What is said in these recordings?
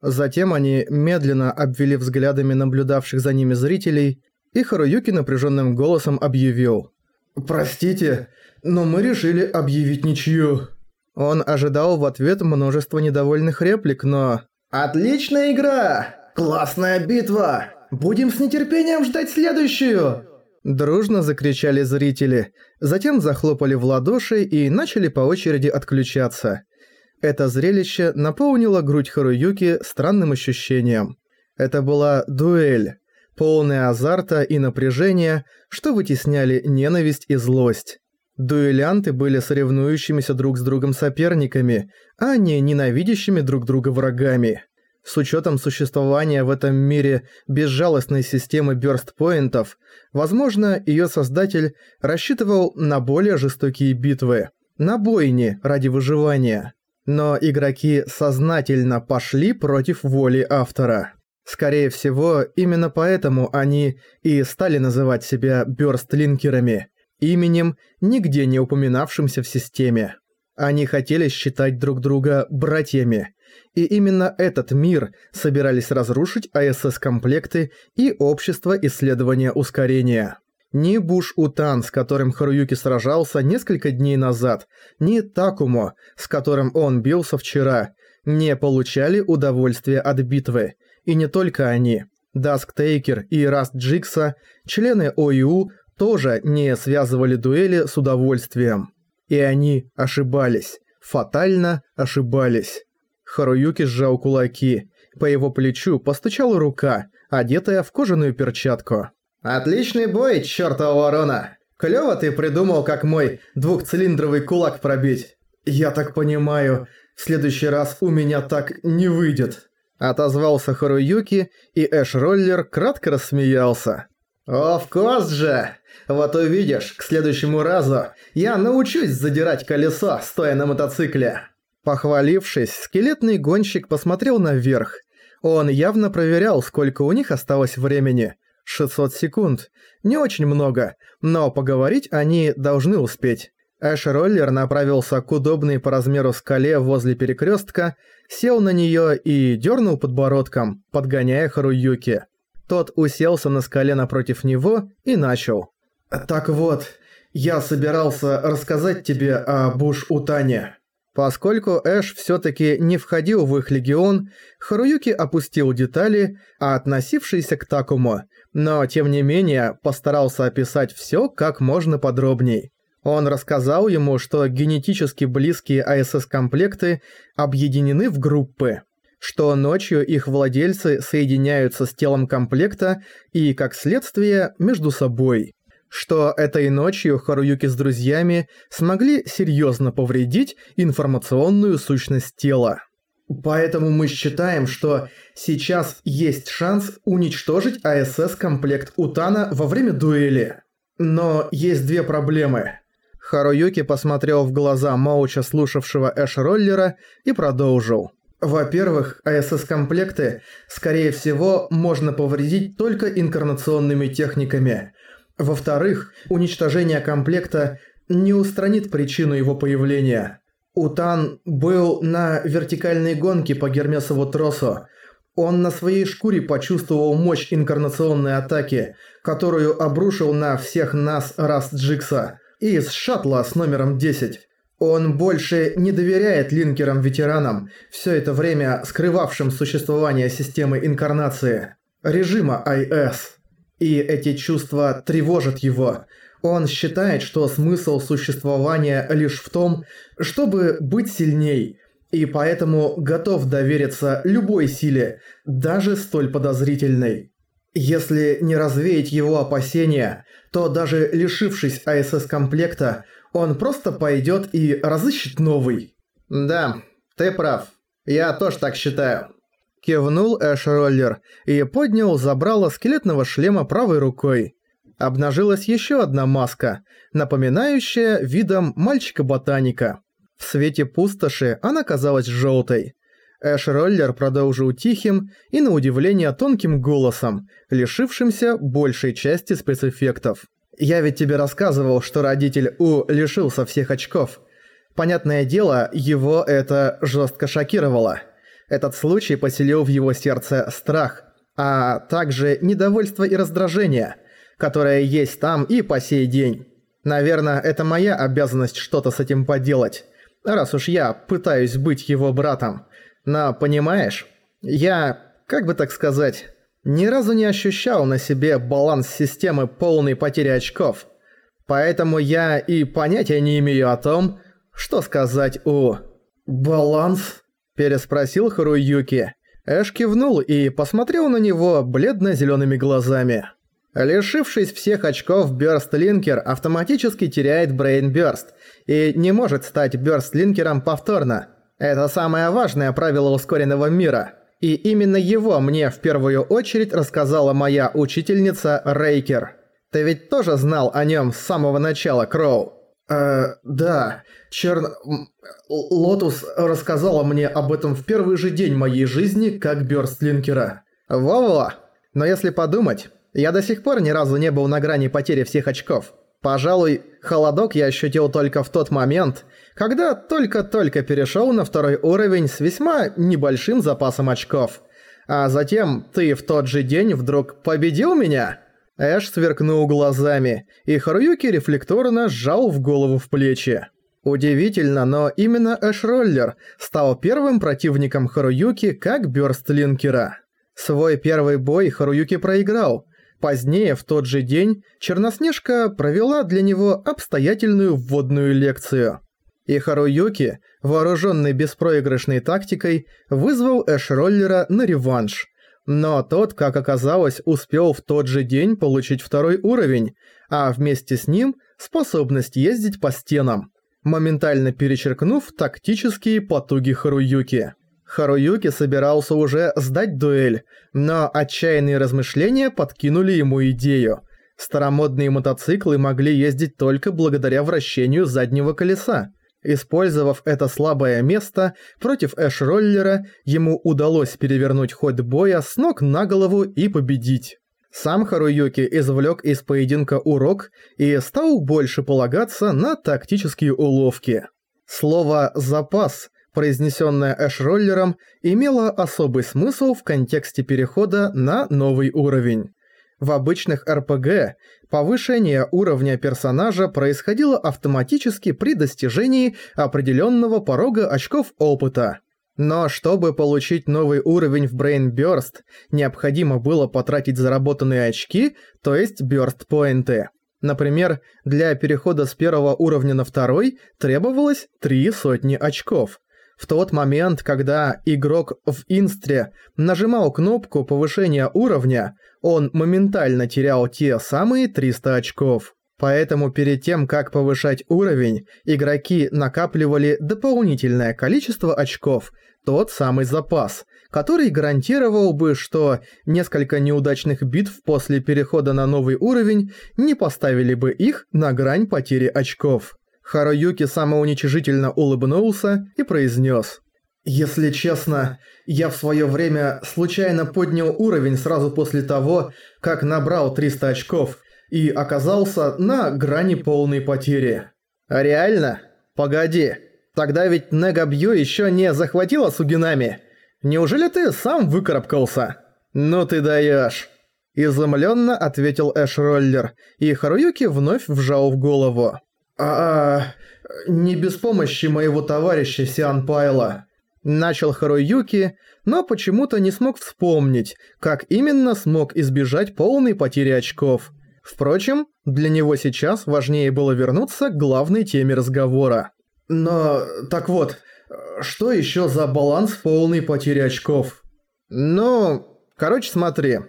Затем они медленно обвели взглядами наблюдавших за ними зрителей, и Харуюки напряженным голосом объявил. «Простите, но мы решили объявить ничью». Он ожидал в ответ множество недовольных реплик, но... «Отличная игра! Классная битва! Будем с нетерпением ждать следующую!» Дружно закричали зрители, затем захлопали в ладоши и начали по очереди отключаться. Это зрелище наполнило грудь Харуюки странным ощущением. Это была дуэль, полная азарта и напряжения, что вытесняли ненависть и злость. Дуэлянты были соревнующимися друг с другом соперниками, а не ненавидящими друг друга врагами. С учетом существования в этом мире безжалостной системы бёрстпоинтов, возможно, ее создатель рассчитывал на более жестокие битвы, на бойни ради выживания. Но игроки сознательно пошли против воли автора. Скорее всего, именно поэтому они и стали называть себя бёрстлинкерами, именем, нигде не упоминавшимся в системе. Они хотели считать друг друга братьями, и именно этот мир собирались разрушить АСС-комплекты и Общество исследования ускорения. Ни Буш-Утан, с которым Харуюки сражался несколько дней назад, ни Такуму, с которым он бился вчера, не получали удовольствия от битвы. И не только они. Дасктейкер и Раст Джигсо, члены ОИУ, тоже не связывали дуэли с удовольствием. И они ошибались. Фатально ошибались. Харуюки сжал кулаки. По его плечу постучала рука, одетая в кожаную перчатку. «Отличный бой, чёртова ворона! Клёво ты придумал, как мой двухцилиндровый кулак пробить. Я так понимаю, в следующий раз у меня так не выйдет». Отозвался Харуюки, и Эш-роллер кратко рассмеялся. «Of course же! Вот увидишь, к следующему разу я научусь задирать колесо, стоя на мотоцикле!» Похвалившись, скелетный гонщик посмотрел наверх. Он явно проверял, сколько у них осталось времени – 600 секунд. Не очень много, но поговорить они должны успеть. Эш-роллер направился к удобной по размеру скале возле перекрестка, сел на нее и дернул подбородком, подгоняя Харуюки. Тот уселся на скале напротив него и начал. «Так вот, я собирался рассказать тебе о Буш-Утане». Поскольку Эш всё-таки не входил в их легион, Харуюки опустил детали, а относившиеся к Такому, но тем не менее постарался описать всё как можно подробней. Он рассказал ему, что генетически близкие АСС-комплекты объединены в группы, что ночью их владельцы соединяются с телом комплекта и, как следствие, между собой что этой ночью Харуюки с друзьями смогли серьезно повредить информационную сущность тела. Поэтому мы считаем, что сейчас есть шанс уничтожить АСС-комплект Утана во время дуэли. Но есть две проблемы. Харуюки посмотрел в глаза молча слушавшего Эш-роллера и продолжил. Во-первых, АСС-комплекты, скорее всего, можно повредить только инкарнационными техниками – во-вторых, уничтожение комплекта не устранит причину его появления. Утан был на вертикальной гонке по Гермесову тросу. Он на своей шкуре почувствовал мощь инкарнационной атаки, которую обрушил на всех нас Раст Джикса из шаттла с номером 10. Он больше не доверяет линкерам-ветеранам, все это время скрывавшим существование системы инкарнации, режима IS. И эти чувства тревожат его. Он считает, что смысл существования лишь в том, чтобы быть сильней, и поэтому готов довериться любой силе, даже столь подозрительной. Если не развеять его опасения, то даже лишившись АСС-комплекта, он просто пойдет и разыщет новый. Да, ты прав. Я тоже так считаю. Кивнул Эш-роллер и поднял забрало скелетного шлема правой рукой. Обнажилась еще одна маска, напоминающая видом мальчика-ботаника. В свете пустоши она казалась желтой. Эш-роллер продолжил тихим и, на удивление, тонким голосом, лишившимся большей части спецэффектов. «Я ведь тебе рассказывал, что родитель У лишился всех очков. Понятное дело, его это жестко шокировало». Этот случай поселил в его сердце страх, а также недовольство и раздражение, которое есть там и по сей день. Наверное, это моя обязанность что-то с этим поделать, раз уж я пытаюсь быть его братом. Но, понимаешь, я, как бы так сказать, ни разу не ощущал на себе баланс системы полной потери очков. Поэтому я и понятия не имею о том, что сказать у... «Баланс?» – переспросил Харуюки. Эш кивнул и посмотрел на него бледно-зелёными глазами. Лишившись всех очков, Бёрст-линкер автоматически теряет Брейн-бёрст и не может стать Бёрст-линкером повторно. Это самое важное правило ускоренного мира. И именно его мне в первую очередь рассказала моя учительница Рейкер. Ты ведь тоже знал о нем с самого начала, Кроу? Э, да. Черн... Лотус рассказала мне об этом в первый же день моей жизни как Бёрстлинкера. Во-во. Но если подумать, я до сих пор ни разу не был на грани потери всех очков. Пожалуй, холодок я ощутил только в тот момент, когда только-только перешел на второй уровень с весьма небольшим запасом очков. А затем ты в тот же день вдруг победил меня?» Эш сверкнул глазами, и Харуюки рефлекторно сжал в голову в плечи. Удивительно, но именно Эш-роллер стал первым противником Харуюки как бёрстлинкера. Свой первый бой Харуюки проиграл. Позднее, в тот же день, Черноснежка провела для него обстоятельную вводную лекцию и Харуюки, вооруженный беспроигрышной тактикой, вызвал Эш-роллера на реванш. Но тот, как оказалось, успел в тот же день получить второй уровень, а вместе с ним способность ездить по стенам, моментально перечеркнув тактические потуги Харуюки. Харуюки собирался уже сдать дуэль, но отчаянные размышления подкинули ему идею. Старомодные мотоциклы могли ездить только благодаря вращению заднего колеса. Использовав это слабое место, против Эш-роллера ему удалось перевернуть ход боя с ног на голову и победить. Сам Харуюки извлек из поединка урок и стал больше полагаться на тактические уловки. Слово «запас», произнесенное Эш-роллером, имело особый смысл в контексте перехода на новый уровень. В обычных РПГ повышение уровня персонажа происходило автоматически при достижении определенного порога очков опыта. Но чтобы получить новый уровень в Brain Burst, необходимо было потратить заработанные очки, то есть бёрст-поинты. Например, для перехода с первого уровня на второй требовалось три сотни очков. В тот момент, когда игрок в инстре нажимал кнопку повышения уровня, он моментально терял те самые 300 очков. Поэтому перед тем, как повышать уровень, игроки накапливали дополнительное количество очков, тот самый запас, который гарантировал бы, что несколько неудачных битв после перехода на новый уровень не поставили бы их на грань потери очков. Харуюки самоуничижительно улыбнулся и произнес. «Если честно, я в свое время случайно поднял уровень сразу после того, как набрал 300 очков и оказался на грани полной потери». «А реально? Погоди, тогда ведь Негабью еще не захватила Сугинами. Неужели ты сам выкарабкался?» «Ну ты даешь!» Изумленно ответил Эш-роллер, и Харуюки вновь вжал в голову. «А, не без помощи моего товарища Сиан Пайла». Начал Харуюки, но почему-то не смог вспомнить, как именно смог избежать полной потери очков. Впрочем, для него сейчас важнее было вернуться к главной теме разговора. Но, так вот, что еще за баланс полной потери очков? Ну, короче, смотри.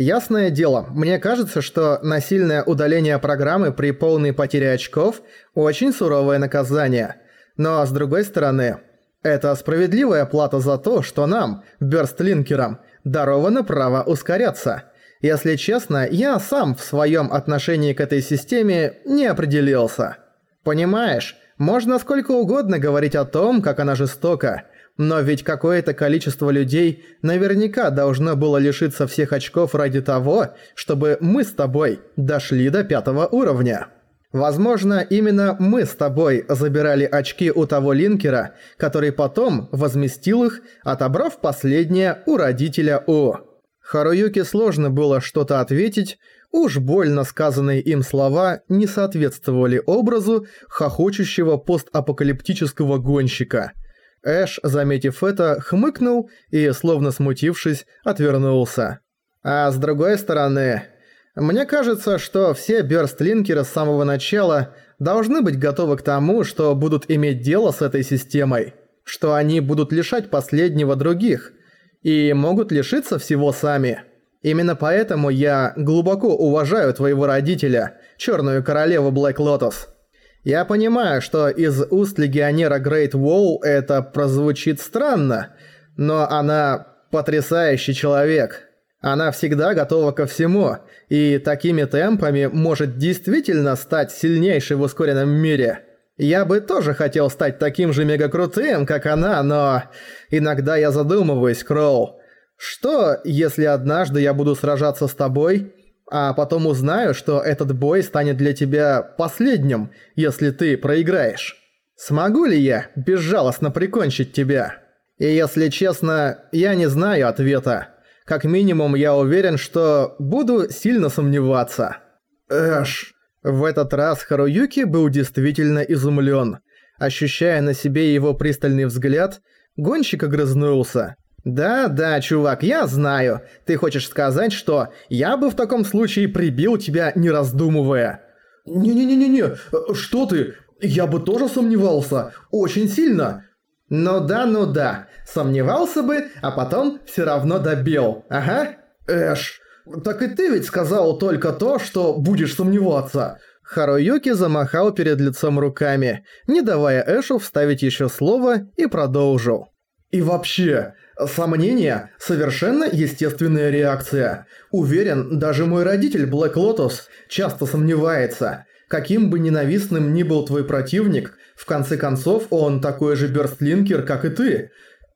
Ясное дело, мне кажется, что насильное удаление программы при полной потере очков – очень суровое наказание. Но с другой стороны, это справедливая плата за то, что нам, бёрстлинкерам, даровано право ускоряться. Если честно, я сам в своем отношении к этой системе не определился. Понимаешь, можно сколько угодно говорить о том, как она жестока – но ведь какое-то количество людей наверняка должно было лишиться всех очков ради того, чтобы мы с тобой дошли до пятого уровня. Возможно, именно мы с тобой забирали очки у того линкера, который потом возместил их, отобрав последнее у родителя У. Харуюке сложно было что-то ответить, уж больно сказанные им слова не соответствовали образу хохочущего постапокалиптического гонщика. Эш, заметив это, хмыкнул и, словно смутившись, отвернулся. А с другой стороны, мне кажется, что все бёрстлинкеры с самого начала должны быть готовы к тому, что будут иметь дело с этой системой, что они будут лишать последнего других и могут лишиться всего сами. Именно поэтому я глубоко уважаю твоего родителя, Чёрную Королеву Блэк Лотос. Я понимаю, что из уст легионера Грейт Уолл это прозвучит странно, но она потрясающий человек – она всегда готова ко всему, и такими темпами может действительно стать сильнейшей в ускоренном мире. Я бы тоже хотел стать таким же мегакрутым, как она, но... Иногда я задумываюсь, Кроу. Что, если однажды я буду сражаться с тобой, а потом узнаю, что этот бой станет для тебя последним, если ты проиграешь? Смогу ли я безжалостно прикончить тебя? И если честно, я не знаю ответа. Как минимум, я уверен, что буду сильно сомневаться. Эш. В этот раз Харуюки был действительно изумлен. Ощущая на себе его пристальный взгляд, гонщик огрызнулся. «Да-да, чувак, я знаю. Ты хочешь сказать, что я бы в таком случае прибил тебя, не раздумывая?» «Не-не-не-не-не, что ты? Я бы тоже сомневался. Очень сильно. Ну да, ну да. Сомневался бы, а потом все равно добил. Ага. Эш, так и ты ведь сказал только то, что будешь сомневаться. Харуюки замахал перед лицом руками, не давая Эшу вставить еще слово, и продолжил. И вообще, сомнение – совершенно естественная реакция. Уверен, даже мой родитель Блэк Лотос часто сомневается. Каким бы ненавистным ни был твой противник, в конце концов он такой же бёрстлинкер, как и ты.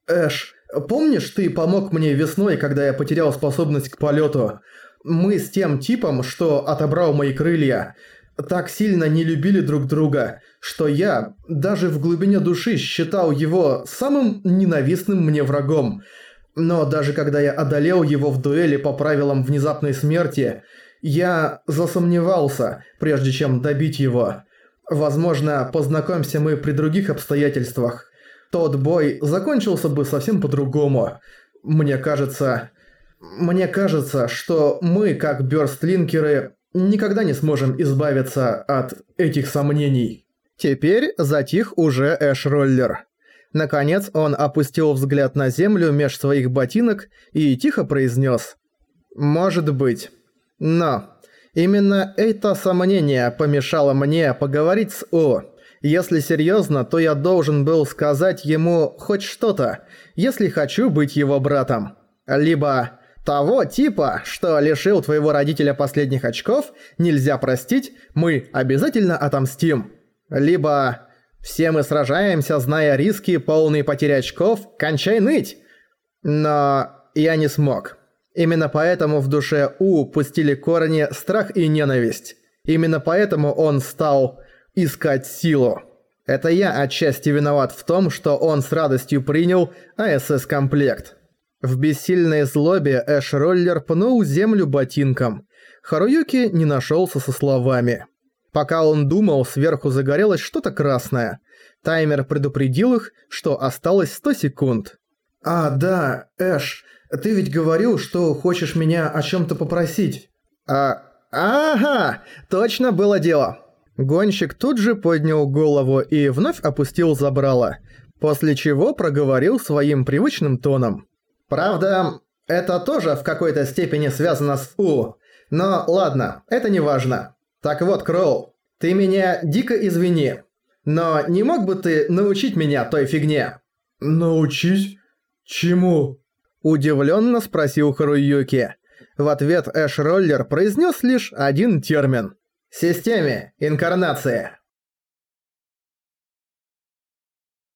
Эш, помнишь, ты помог мне весной, когда я потерял способность к полету? Мы с тем типом, что отобрал мои крылья, так сильно не любили друг друга, что я даже в глубине души считал его самым ненавистным мне врагом. Но даже когда я одолел его в дуэли по правилам внезапной смерти, я засомневался, прежде чем добить его. Возможно, познакомься мы при других обстоятельствах. Тот бой закончился бы совсем по-другому. Мне кажется... Мне кажется, что мы, как бёрстлинкеры, никогда не сможем избавиться от этих сомнений. Теперь затих уже Эш-роллер. Наконец он опустил взгляд на землю меж своих ботинок и тихо произнес «Может быть». Но именно это сомнение помешало мне поговорить с О. Если серьезно, то я должен был сказать ему хоть что-то, если хочу быть его братом. Либо того типа, что лишил твоего родителя последних очков, нельзя простить, мы обязательно отомстим. Либо все мы сражаемся, зная риски полной потери очков, кончай ныть. Но я не смог. Именно поэтому в душе У пустили корни страх и ненависть. Именно поэтому он стал искать силу. Это я отчасти виноват в том, что он с радостью принял АСС-комплект. В бессильной злобе Эш-роллер пнул землю ботинком. Харуюки не нашелся со словами. Пока он думал, сверху загорелось что-то красное. Таймер предупредил их, что осталось 100 секунд. «А, да, Эш, ты ведь говорил, что хочешь меня о чем-то попросить». «А... Ага! Точно было дело!» Гонщик тут же поднял голову и вновь опустил забрало, после чего проговорил своим привычным тоном. «Правда, это тоже в какой-то степени связано с У. Но ладно, это не важно. Так вот, Кроу, ты меня дико извини. Но не мог бы ты научить меня той фигне?» «Научить? Чему?» Удивленно спросил Харуюки. В ответ Эш Роллер произнес лишь один термин. «Системе инкарнация».